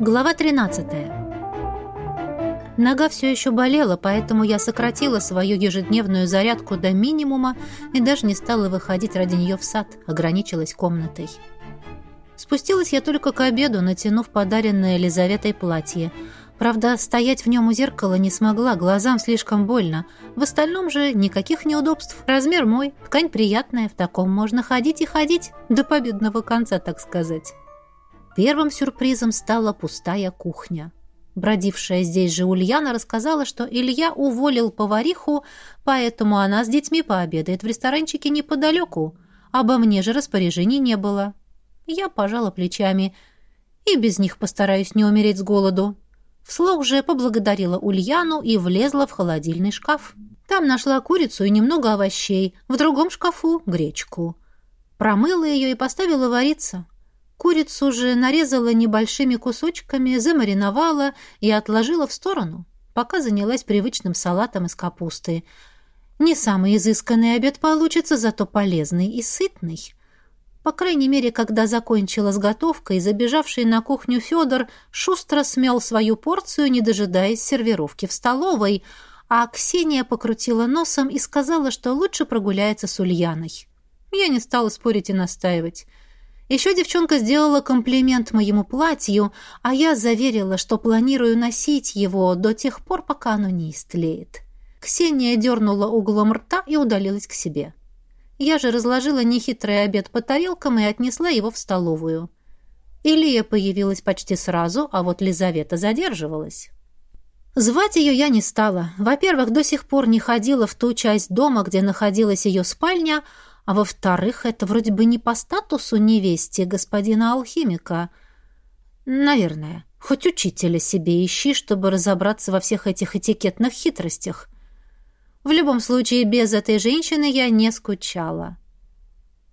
Глава 13. Нога все еще болела, поэтому я сократила свою ежедневную зарядку до минимума и даже не стала выходить ради нее в сад, ограничилась комнатой. Спустилась я только к обеду, натянув подаренное Елизаветой платье. Правда, стоять в нем у зеркала не смогла, глазам слишком больно. В остальном же никаких неудобств. Размер мой, ткань приятная, в таком можно ходить и ходить, до победного конца, так сказать. Первым сюрпризом стала пустая кухня. Бродившая здесь же Ульяна рассказала, что Илья уволил повариху, поэтому она с детьми пообедает в ресторанчике неподалеку. Обо мне же распоряжений не было. Я пожала плечами. И без них постараюсь не умереть с голоду. Вслух же поблагодарила Ульяну и влезла в холодильный шкаф. Там нашла курицу и немного овощей, в другом шкафу — гречку. Промыла ее и поставила вариться. Курицу же нарезала небольшими кусочками, замариновала и отложила в сторону, пока занялась привычным салатом из капусты. Не самый изысканный обед получится, зато полезный и сытный. По крайней мере, когда закончила с готовкой, забежавший на кухню Федор шустро смел свою порцию, не дожидаясь сервировки в столовой, а Ксения покрутила носом и сказала, что лучше прогуляется с Ульяной. Я не стала спорить и настаивать. Еще девчонка сделала комплимент моему платью, а я заверила, что планирую носить его до тех пор, пока оно не истлеет. Ксения дернула углом рта и удалилась к себе. Я же разложила нехитрый обед по тарелкам и отнесла его в столовую. Илия появилась почти сразу, а вот Лизавета задерживалась. Звать ее я не стала. Во-первых, до сих пор не ходила в ту часть дома, где находилась ее спальня, а во-вторых, это вроде бы не по статусу невесте господина алхимика. Наверное. Хоть учителя себе ищи, чтобы разобраться во всех этих этикетных хитростях. В любом случае, без этой женщины я не скучала.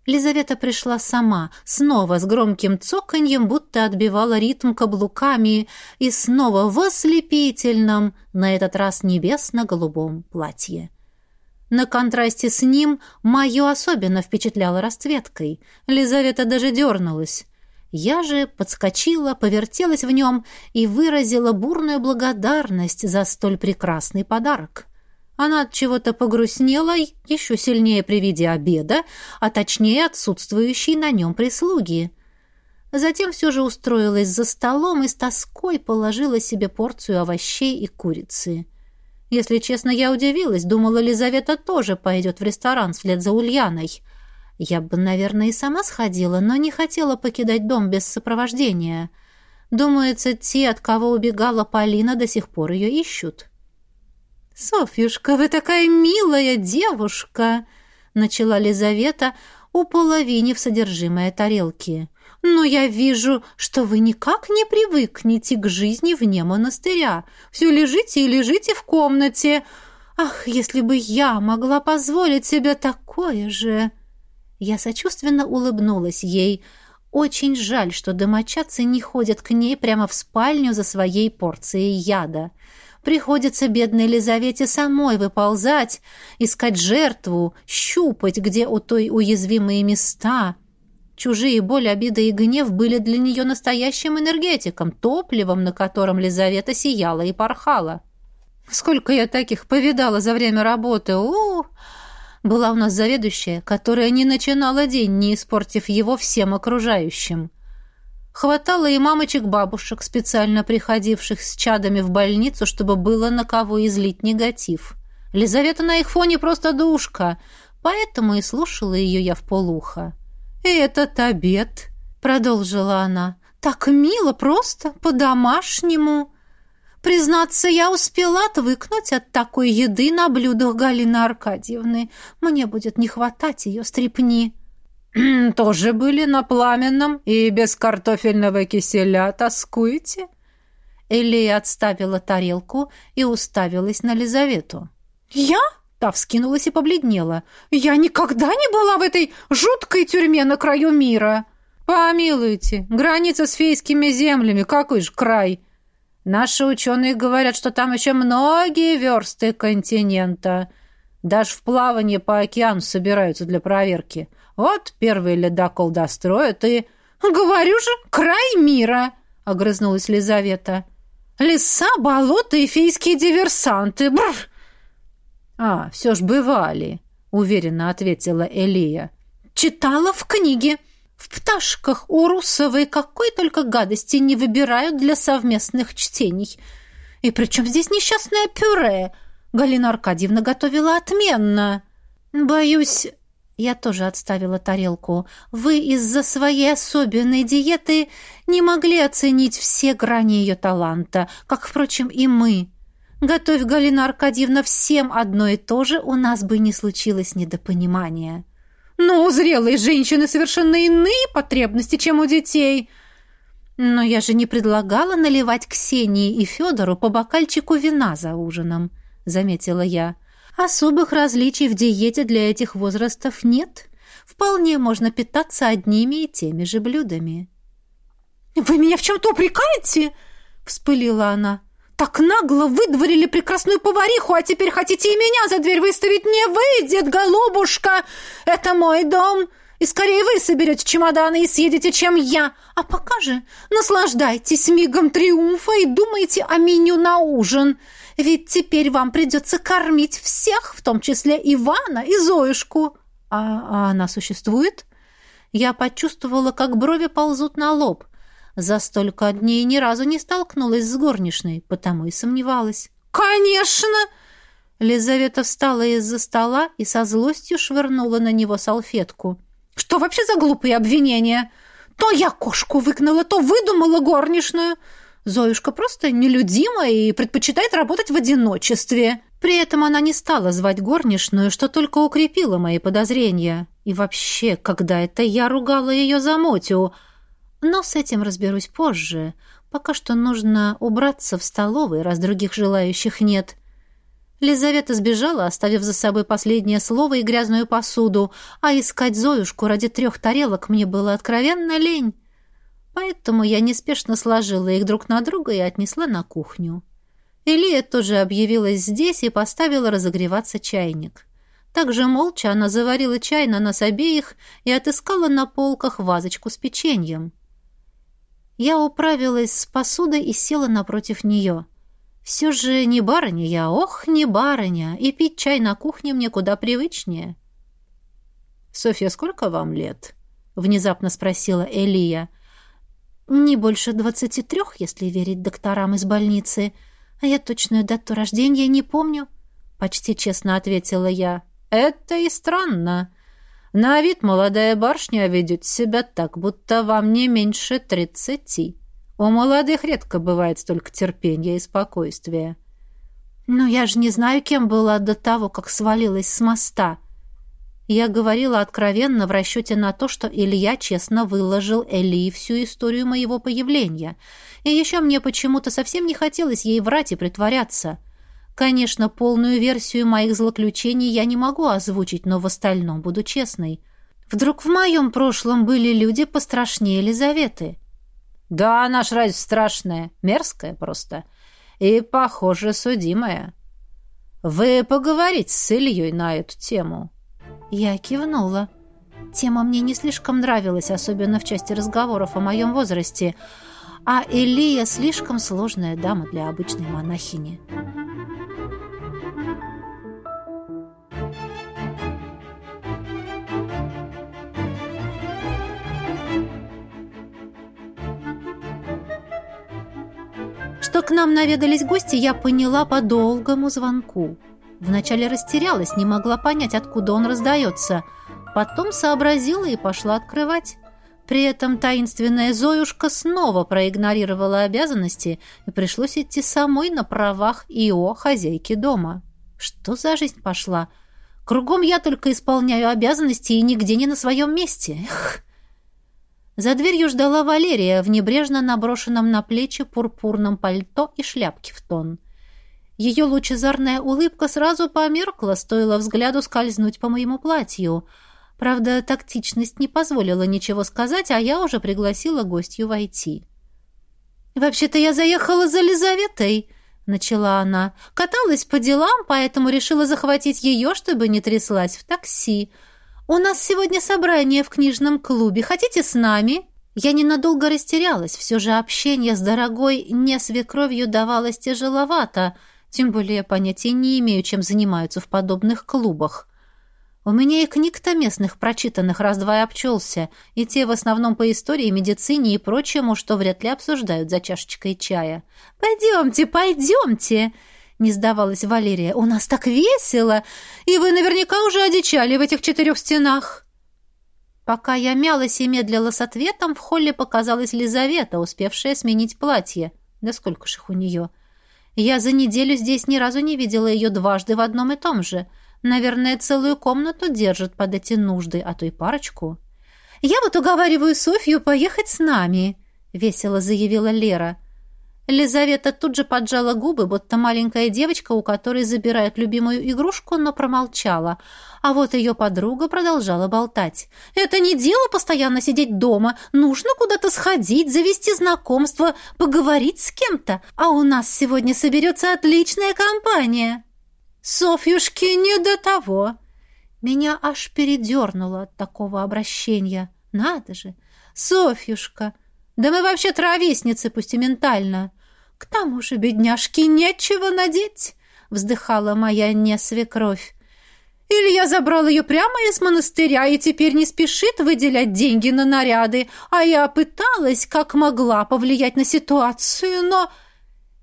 Лизавета пришла сама, снова с громким цоканьем, будто отбивала ритм каблуками, и снова в ослепительном, на этот раз небесно-голубом платье. На контрасте с ним мое особенно впечатляло расцветкой. Лизавета даже дернулась. Я же подскочила, повертелась в нем и выразила бурную благодарность за столь прекрасный подарок. Она от чего-то погрустнела еще сильнее при виде обеда, а точнее отсутствующей на нем прислуги. Затем все же устроилась за столом и с тоской положила себе порцию овощей и курицы. Если честно, я удивилась, думала, Лизавета тоже пойдет в ресторан вслед за Ульяной. Я бы, наверное, и сама сходила, но не хотела покидать дом без сопровождения. Думается, те, от кого убегала Полина, до сих пор ее ищут. «Софьюшка, вы такая милая девушка!» — начала Лизавета, уполовинив содержимое тарелки. «Но я вижу, что вы никак не привыкнете к жизни вне монастыря. Все лежите и лежите в комнате. Ах, если бы я могла позволить себе такое же!» Я сочувственно улыбнулась ей. Очень жаль, что домочадцы не ходят к ней прямо в спальню за своей порцией яда. Приходится бедной Елизавете самой выползать, искать жертву, щупать, где у той уязвимые места — Чужие боль, обида и гнев были для нее настоящим энергетиком, топливом, на котором Лизавета сияла и порхала. Сколько я таких повидала за время работы! У, Была у нас заведующая, которая не начинала день, не испортив его всем окружающим. Хватало и мамочек-бабушек, специально приходивших с чадами в больницу, чтобы было на кого излить негатив. Лизавета на их фоне просто душка, поэтому и слушала ее я в полухо. «Этот обед», — продолжила она, — «так мило просто, по-домашнему». Признаться, я успела отвыкнуть от такой еды на блюдах Галины Аркадьевны. Мне будет не хватать ее стрепни. «Тоже были на пламенном и без картофельного киселя тоскуете?» Элли отставила тарелку и уставилась на Лизавету. «Я?» Та вскинулась и побледнела. «Я никогда не была в этой жуткой тюрьме на краю мира!» «Помилуйте, граница с фейскими землями, какой же край!» «Наши ученые говорят, что там еще многие версты континента. Даже в плавание по океану собираются для проверки. Вот первый ледокол достроят и...» «Говорю же, край мира!» огрызнулась Лизавета. «Леса, болота и фейские диверсанты! Бррр!» «А, все ж бывали», — уверенно ответила Элия. «Читала в книге. В пташках у Русовой какой только гадости не выбирают для совместных чтений. И причем здесь несчастное пюре? Галина Аркадьевна готовила отменно. Боюсь, я тоже отставила тарелку. Вы из-за своей особенной диеты не могли оценить все грани ее таланта, как, впрочем, и мы. Готовь, Галина Аркадьевна, всем одно и то же, у нас бы не случилось недопонимания. Но у зрелой женщины совершенно иные потребности, чем у детей. Но я же не предлагала наливать Ксении и Федору по бокальчику вина за ужином, заметила я. — Особых различий в диете для этих возрастов нет. Вполне можно питаться одними и теми же блюдами. «Вы меня в чем-то упрекаете?» — вспылила она. «Так нагло выдворили прекрасную повариху, а теперь хотите и меня за дверь выставить? Не выйдет, голубушка! Это мой дом!» И скорее вы соберете чемоданы и съедете, чем я. А пока же наслаждайтесь мигом триумфа и думайте о меню на ужин. Ведь теперь вам придется кормить всех, в том числе Ивана и Зоюшку. А, а она существует? Я почувствовала, как брови ползут на лоб. За столько дней ни разу не столкнулась с горничной, потому и сомневалась. «Конечно!» Лизавета встала из-за стола и со злостью швырнула на него салфетку. «Что вообще за глупые обвинения? То я кошку выгнала, то выдумала горничную. Зоюшка просто нелюдима и предпочитает работать в одиночестве. При этом она не стала звать горничную, что только укрепило мои подозрения. И вообще, когда это я ругала ее за Мотю? Но с этим разберусь позже. Пока что нужно убраться в столовой, раз других желающих нет. Лизавета сбежала, оставив за собой последнее слово и грязную посуду, а искать Зоюшку ради трех тарелок мне было откровенно лень. Поэтому я неспешно сложила их друг на друга и отнесла на кухню. Элия тоже объявилась здесь и поставила разогреваться чайник. Также молча она заварила чай на нас обеих и отыскала на полках вазочку с печеньем. Я управилась с посудой и села напротив нее. Все же не барыня я, ох, не барыня, и пить чай на кухне мне куда привычнее. «Софья, сколько вам лет?» — внезапно спросила Элия. Не больше двадцати трех, если верить докторам из больницы. А я точную дату рождения не помню, — почти честно ответила я. Это и странно. На вид молодая барышня ведет себя так, будто вам не меньше тридцати. У молодых редко бывает столько терпения и спокойствия. Но я же не знаю, кем была до того, как свалилась с моста. Я говорила откровенно в расчете на то, что Илья честно выложил Эли всю историю моего появления. И еще мне почему-то совсем не хотелось ей врать и притворяться. Конечно, полную версию моих злоключений я не могу озвучить, но в остальном буду честной. Вдруг в моем прошлом были люди пострашнее Елизаветы? Да, она ж разве страшная, мерзкая просто. И, похоже, судимая. Вы поговорите с Ильей на эту тему. Я кивнула. Тема мне не слишком нравилась, особенно в части разговоров о моем возрасте, а Элия слишком сложная дама для обычной монахини. Что к нам наведались гости, я поняла по долгому звонку. Вначале растерялась, не могла понять, откуда он раздается. Потом сообразила и пошла открывать. При этом таинственная Зоюшка снова проигнорировала обязанности, и пришлось идти самой на правах ИО хозяйки дома. Что за жизнь пошла? Кругом я только исполняю обязанности и нигде не на своем месте. Эх. За дверью ждала Валерия в небрежно наброшенном на плечи пурпурном пальто и шляпке в тон. Ее лучезарная улыбка сразу померкла, стоило взгляду скользнуть по моему платью. Правда, тактичность не позволила ничего сказать, а я уже пригласила гостью войти. «Вообще-то я заехала за Лизаветой», — начала она. «Каталась по делам, поэтому решила захватить ее, чтобы не тряслась в такси. У нас сегодня собрание в книжном клубе. Хотите с нами?» Я ненадолго растерялась, все же общение с дорогой не свекровью давалось тяжеловато, тем более понятия не имею, чем занимаются в подобных клубах. У меня и книг-то местных прочитанных раз-два и обчелся, и те в основном по истории, медицине и прочему, что вряд ли обсуждают за чашечкой чая. «Пойдемте, пойдемте!» — не сдавалась Валерия. «У нас так весело! И вы наверняка уже одичали в этих четырех стенах!» Пока я мялась и медлила с ответом, в холле показалась Лизавета, успевшая сменить платье. Да сколько ж их у нее! Я за неделю здесь ни разу не видела ее дважды в одном и том же — Наверное, целую комнату держат под эти нужды, а то и парочку. «Я вот уговариваю Софью поехать с нами», — весело заявила Лера. Лизавета тут же поджала губы, будто маленькая девочка, у которой забирают любимую игрушку, но промолчала. А вот ее подруга продолжала болтать. «Это не дело постоянно сидеть дома. Нужно куда-то сходить, завести знакомство, поговорить с кем-то. А у нас сегодня соберется отличная компания». Софьюшке не до того. Меня аж передернуло от такого обращения. Надо же! Софьюшка! Да мы вообще травесницы, пусть и ментально. К тому же, бедняжке, нечего надеть, вздыхала моя несвекровь. Или я забрал ее прямо из монастыря и теперь не спешит выделять деньги на наряды, а я пыталась, как могла, повлиять на ситуацию, но...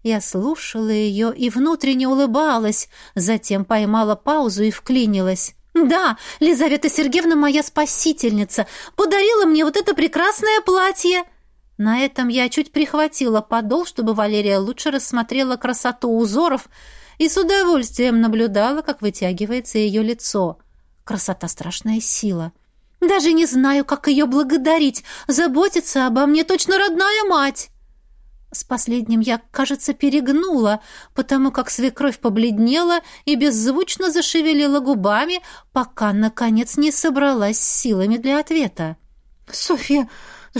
Я слушала ее и внутренне улыбалась, затем поймала паузу и вклинилась. «Да, Лизавета Сергеевна моя спасительница, подарила мне вот это прекрасное платье!» На этом я чуть прихватила подол, чтобы Валерия лучше рассмотрела красоту узоров и с удовольствием наблюдала, как вытягивается ее лицо. Красота — страшная сила. Даже не знаю, как ее благодарить. Заботиться обо мне точно родная мать. С последним я, кажется, перегнула, потому как свекровь побледнела и беззвучно зашевелила губами, пока, наконец, не собралась силами для ответа. «Софья,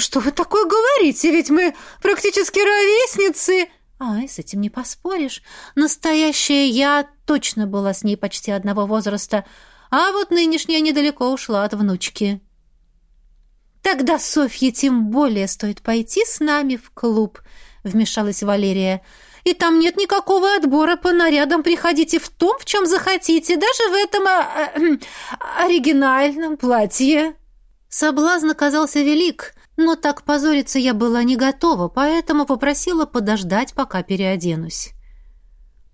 что вы такое говорите? Ведь мы практически ровесницы!» «Ай, с этим не поспоришь. Настоящая я точно была с ней почти одного возраста, а вот нынешняя недалеко ушла от внучки». «Тогда Софье тем более стоит пойти с нами в клуб», вмешалась Валерия. «И там нет никакого отбора по нарядам. Приходите в том, в чем захотите, даже в этом а, а, оригинальном платье». Соблазн оказался велик, но так позориться я была не готова, поэтому попросила подождать, пока переоденусь.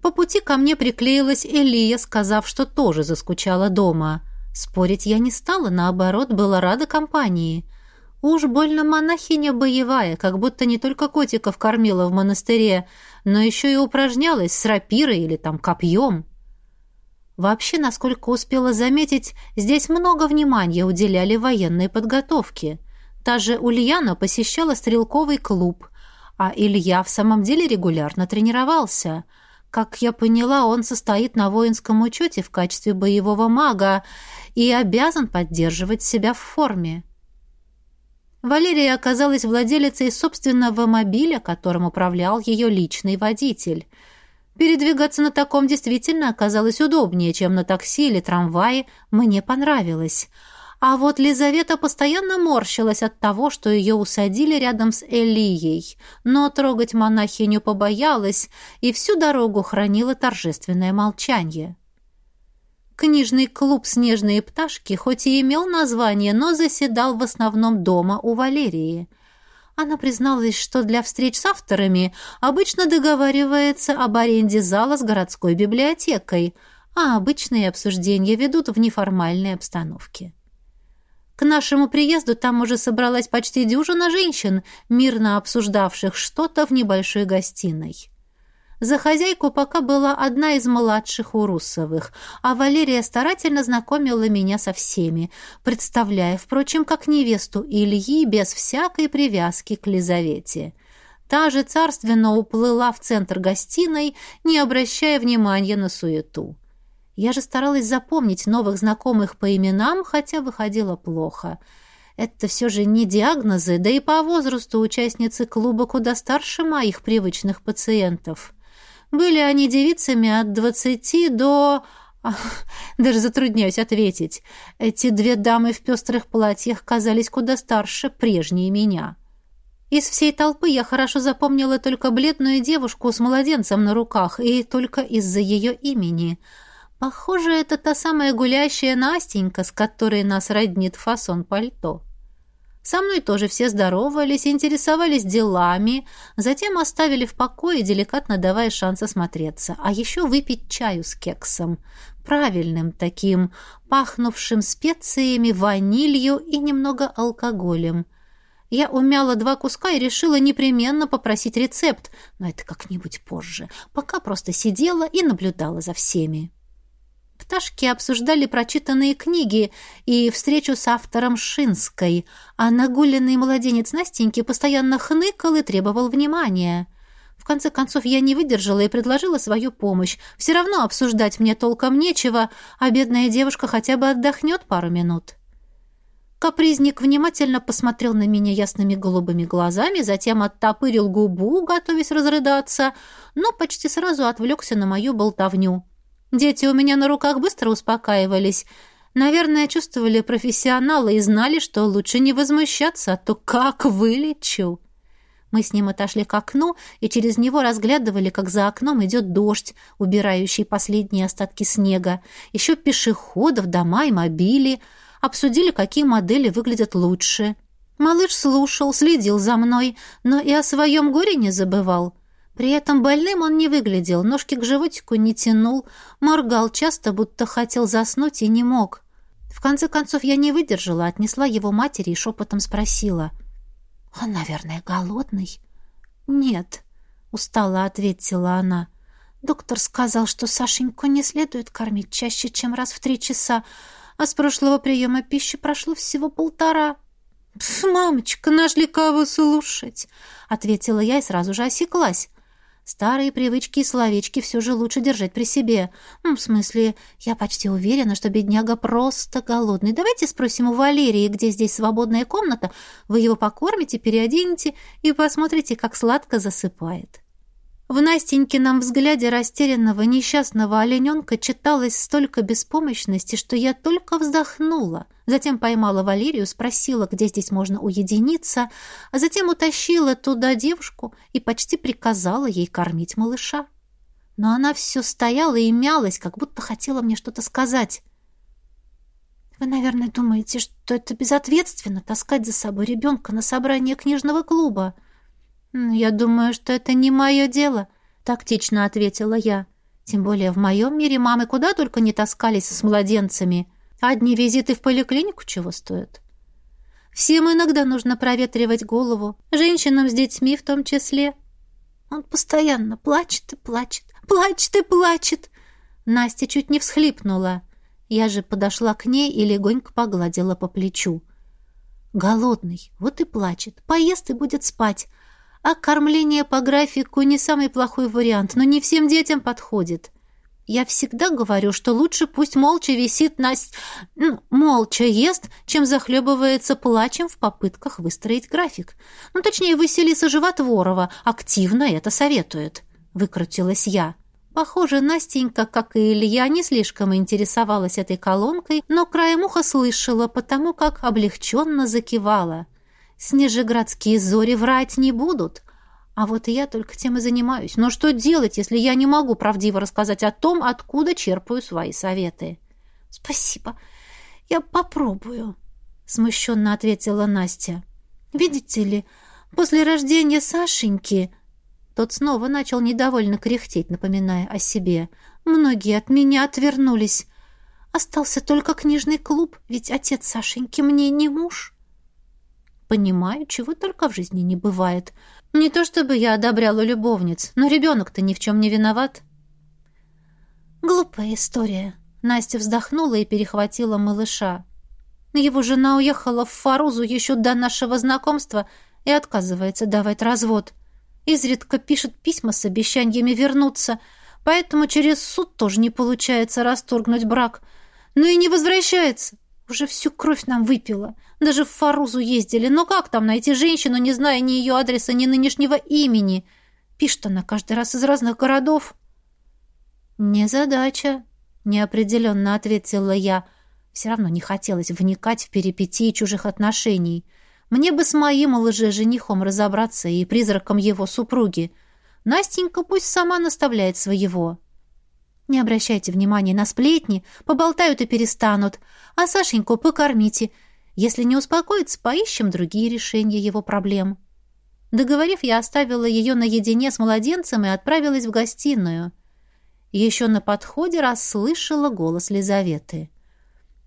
По пути ко мне приклеилась Элия, сказав, что тоже заскучала дома. Спорить я не стала, наоборот, была рада компании — Уж больно монахиня боевая, как будто не только котиков кормила в монастыре, но еще и упражнялась с рапирой или там копьем. Вообще, насколько успела заметить, здесь много внимания уделяли военной подготовке. Та же Ульяна посещала стрелковый клуб, а Илья в самом деле регулярно тренировался. Как я поняла, он состоит на воинском учете в качестве боевого мага и обязан поддерживать себя в форме. Валерия оказалась владелицей собственного мобиля, которым управлял ее личный водитель. Передвигаться на таком действительно оказалось удобнее, чем на такси или трамвае, мне понравилось. А вот Лизавета постоянно морщилась от того, что ее усадили рядом с Элией, но трогать монахиню побоялась и всю дорогу хранила торжественное молчание. Книжный клуб «Снежные пташки» хоть и имел название, но заседал в основном дома у Валерии. Она призналась, что для встреч с авторами обычно договаривается об аренде зала с городской библиотекой, а обычные обсуждения ведут в неформальной обстановке. К нашему приезду там уже собралась почти дюжина женщин, мирно обсуждавших что-то в небольшой гостиной. За хозяйку пока была одна из младших Урусовых, а Валерия старательно знакомила меня со всеми, представляя, впрочем, как невесту Ильи без всякой привязки к Лизавете. Та же царственно уплыла в центр гостиной, не обращая внимания на суету. Я же старалась запомнить новых знакомых по именам, хотя выходило плохо. Это все же не диагнозы, да и по возрасту участницы клуба куда старше моих привычных пациентов. Были они девицами от двадцати до... Даже затрудняюсь ответить. Эти две дамы в пестрых платьях казались куда старше прежней меня. Из всей толпы я хорошо запомнила только бледную девушку с младенцем на руках, и только из-за ее имени. Похоже, это та самая гулящая Настенька, с которой нас роднит фасон пальто. Со мной тоже все здоровались, интересовались делами, затем оставили в покое, деликатно давая шанс осмотреться, а еще выпить чаю с кексом, правильным таким, пахнувшим специями, ванилью и немного алкоголем. Я умяла два куска и решила непременно попросить рецепт, но это как-нибудь позже, пока просто сидела и наблюдала за всеми. Пташки обсуждали прочитанные книги и встречу с автором Шинской, а нагуленный младенец Настеньки постоянно хныкал и требовал внимания. В конце концов, я не выдержала и предложила свою помощь. Все равно обсуждать мне толком нечего, а бедная девушка хотя бы отдохнет пару минут. Капризник внимательно посмотрел на меня ясными голубыми глазами, затем оттопырил губу, готовясь разрыдаться, но почти сразу отвлекся на мою болтовню. Дети у меня на руках быстро успокаивались. Наверное, чувствовали профессионалы и знали, что лучше не возмущаться, а то как вылечу. Мы с ним отошли к окну и через него разглядывали, как за окном идет дождь, убирающий последние остатки снега. Еще пешеходов, дома и мобили. Обсудили, какие модели выглядят лучше. Малыш слушал, следил за мной, но и о своем горе не забывал. При этом больным он не выглядел, ножки к животику не тянул, моргал часто, будто хотел заснуть и не мог. В конце концов я не выдержала, отнесла его матери и шепотом спросила. «Он, наверное, голодный?» «Нет», — устало ответила она. «Доктор сказал, что Сашеньку не следует кормить чаще, чем раз в три часа, а с прошлого приема пищи прошло всего полтора». «Мамочка, нашли кого слушать», — ответила я и сразу же осеклась. Старые привычки и словечки все же лучше держать при себе. В смысле, я почти уверена, что бедняга просто голодный. Давайте спросим у Валерии, где здесь свободная комната. Вы его покормите, переоденете и посмотрите, как сладко засыпает. В Настенькином взгляде растерянного несчастного олененка читалось столько беспомощности, что я только вздохнула. Затем поймала Валерию, спросила, где здесь можно уединиться, а затем утащила туда девушку и почти приказала ей кормить малыша. Но она все стояла и мялась, как будто хотела мне что-то сказать. «Вы, наверное, думаете, что это безответственно таскать за собой ребенка на собрание книжного клуба?» «Я думаю, что это не мое дело», — тактично ответила я. «Тем более в моем мире мамы куда только не таскались с младенцами. Одни визиты в поликлинику чего стоят?» «Всем иногда нужно проветривать голову, женщинам с детьми в том числе». «Он постоянно плачет и плачет, плачет и плачет!» Настя чуть не всхлипнула. Я же подошла к ней и легонько погладила по плечу. «Голодный, вот и плачет. Поест и будет спать. А кормление по графику не самый плохой вариант, но не всем детям подходит. Я всегда говорю, что лучше пусть молча висит на... Ну, молча ест, чем захлебывается плачем в попытках выстроить график. Ну, точнее, Василиса Животворова активно это советует. Выкрутилась я. Похоже, Настенька, как и Илья, не слишком интересовалась этой колонкой, но краем уха слышала, потому как облегченно закивала. Снежеградские зори врать не будут. А вот и я только тем и занимаюсь. Но что делать, если я не могу правдиво рассказать о том, откуда черпаю свои советы? Спасибо. Я попробую, смущенно ответила Настя. Видите ли, после рождения Сашеньки... Тот снова начал недовольно кряхтеть, напоминая о себе. Многие от меня отвернулись. Остался только книжный клуб, ведь отец Сашеньки мне не муж. Понимаю, чего только в жизни не бывает. Не то чтобы я одобряла любовниц, но ребенок-то ни в чем не виноват. Глупая история. Настя вздохнула и перехватила малыша. Его жена уехала в Фарузу еще до нашего знакомства и отказывается давать развод. Изредка пишет письма с обещаниями вернуться, поэтому через суд тоже не получается расторгнуть брак. Но и не возвращается. Уже всю кровь нам выпила. Даже в Фарузу ездили. Но как там найти женщину, не зная ни ее адреса, ни нынешнего имени? Пишет она каждый раз из разных городов. «Не задача», — неопределенно ответила я. Все равно не хотелось вникать в перипетии чужих отношений. Мне бы с моим лже-женихом разобраться и призраком его супруги. Настенька пусть сама наставляет своего. Не обращайте внимания на сплетни, поболтают и перестанут. А Сашеньку покормите. Если не успокоится, поищем другие решения его проблем. Договорив, я оставила ее наедине с младенцем и отправилась в гостиную. Еще на подходе расслышала голос Лизаветы.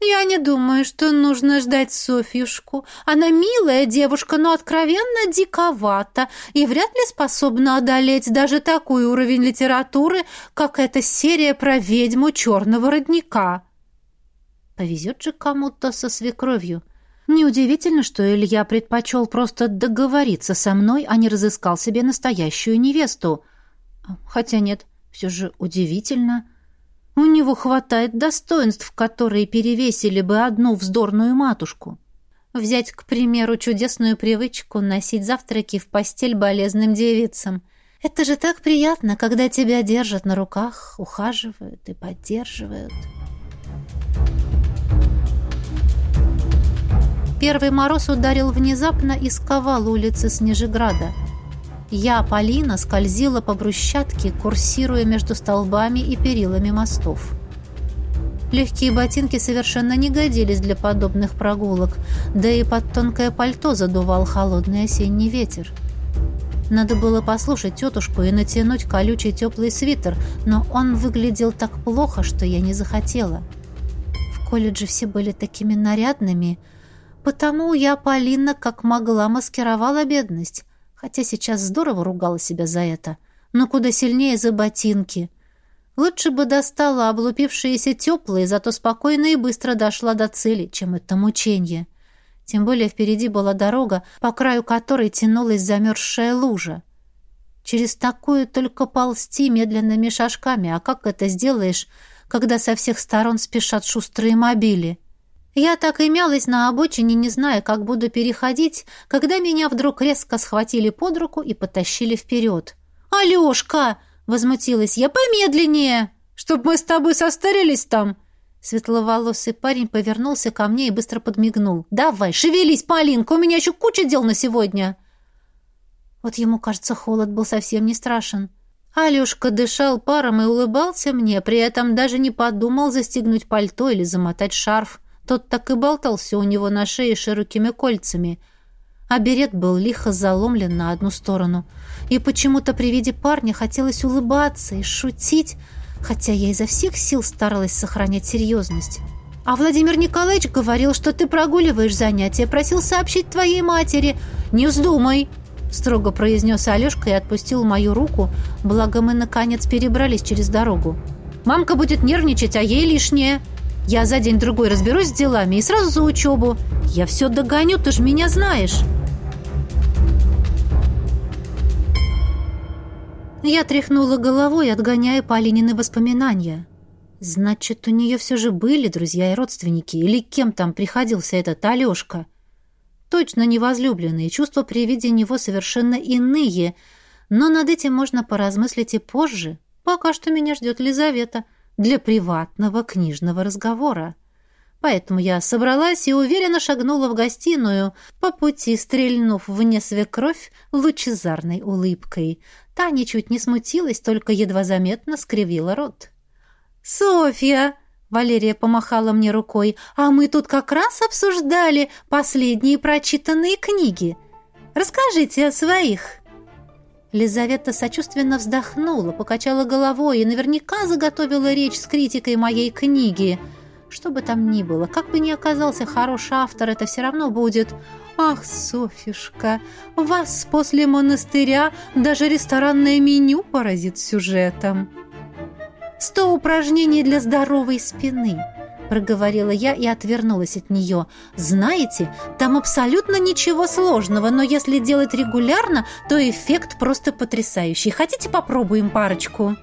«Я не думаю, что нужно ждать Софьюшку. Она милая девушка, но откровенно диковата и вряд ли способна одолеть даже такой уровень литературы, как эта серия про ведьму черного родника». Повезет же кому-то со свекровью. Неудивительно, что Илья предпочел просто договориться со мной, а не разыскал себе настоящую невесту. Хотя нет, все же удивительно. У него хватает достоинств, которые перевесили бы одну вздорную матушку. Взять, к примеру, чудесную привычку носить завтраки в постель болезным девицам. Это же так приятно, когда тебя держат на руках, ухаживают и поддерживают. Первый мороз ударил внезапно и сковал улицы Снежеграда. Я, Полина, скользила по брусчатке, курсируя между столбами и перилами мостов. Легкие ботинки совершенно не годились для подобных прогулок, да и под тонкое пальто задувал холодный осенний ветер. Надо было послушать тетушку и натянуть колючий теплый свитер, но он выглядел так плохо, что я не захотела. В колледже все были такими нарядными – Потому я, Полина, как могла, маскировала бедность, хотя сейчас здорово ругала себя за это, но куда сильнее за ботинки. Лучше бы достала облупившиеся теплые, зато спокойно и быстро дошла до цели, чем это мучение. Тем более впереди была дорога, по краю которой тянулась замерзшая лужа. Через такую только ползти медленными шажками, а как это сделаешь, когда со всех сторон спешат шустрые мобили?» Я так и мялась на обочине, не зная, как буду переходить, когда меня вдруг резко схватили под руку и потащили вперед. «Алешка!» — возмутилась я. «Помедленнее! Чтоб мы с тобой состарились там!» Светловолосый парень повернулся ко мне и быстро подмигнул. «Давай, шевелись, Полинка, у меня еще куча дел на сегодня!» Вот ему, кажется, холод был совсем не страшен. Алешка дышал паром и улыбался мне, при этом даже не подумал застегнуть пальто или замотать шарф. Тот так и болтался у него на шее широкими кольцами, а берет был лихо заломлен на одну сторону. И почему-то при виде парня хотелось улыбаться и шутить, хотя я изо всех сил старалась сохранять серьезность. «А Владимир Николаевич говорил, что ты прогуливаешь занятия, просил сообщить твоей матери. Не вздумай!» строго произнес Алешка и отпустил мою руку, благо мы, наконец, перебрались через дорогу. «Мамка будет нервничать, а ей лишнее!» Я за день-другой разберусь с делами и сразу за учебу. Я все догоню, ты ж меня знаешь». Я тряхнула головой, отгоняя Полинины воспоминания. Значит, у нее все же были друзья и родственники, или кем там приходился этот Алешка? Точно невозлюбленные, чувства при виде него совершенно иные, но над этим можно поразмыслить и позже. Пока что меня ждет Лизавета — для приватного книжного разговора. Поэтому я собралась и уверенно шагнула в гостиную, по пути стрельнув вне свекровь лучезарной улыбкой. Та ничуть не смутилась, только едва заметно скривила рот. «Софья!» — Валерия помахала мне рукой. «А мы тут как раз обсуждали последние прочитанные книги. Расскажите о своих». Лизавета сочувственно вздохнула, покачала головой и наверняка заготовила речь с критикой моей книги. Что бы там ни было, как бы ни оказался хороший автор, это все равно будет. «Ах, Софюшка, вас после монастыря даже ресторанное меню поразит сюжетом». «Сто упражнений для здоровой спины», проговорила я и отвернулась от нее. «Знаете, там абсолютно ничего сложного, но если делать регулярно, то эффект просто потрясающий. Хотите, попробуем парочку?»